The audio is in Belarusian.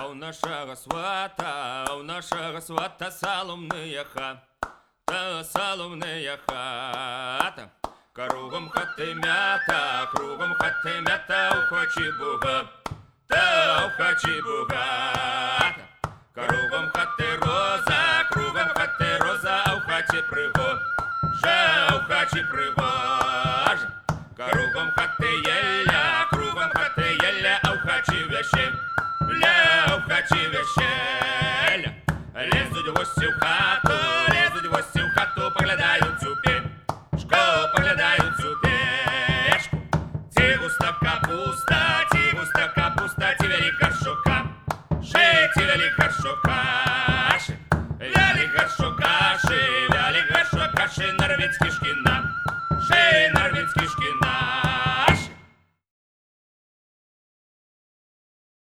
А у нашого свата, а у нашого свата соломная хата, соломная хата. Кругом хати мята, кругом хати мята, у хочі буга, та у хочі бугата. Кругом хати роза, кругом хати роза, а у хаті пригожа, у хаті пригожа. Кругом хати єля, чи вещель. Лезуть гості в хату, лезуть гості в хату, поглядають цю пішку, поглядають цю пішку. Ці густа капуста, ці густа капуста, ці вялі каршука, ши, ці вялі каршука, ши, вялі каршука, ши, вялі каршука, ши, нарвіцькі шкіна, ши, нарвіцькі шкіна.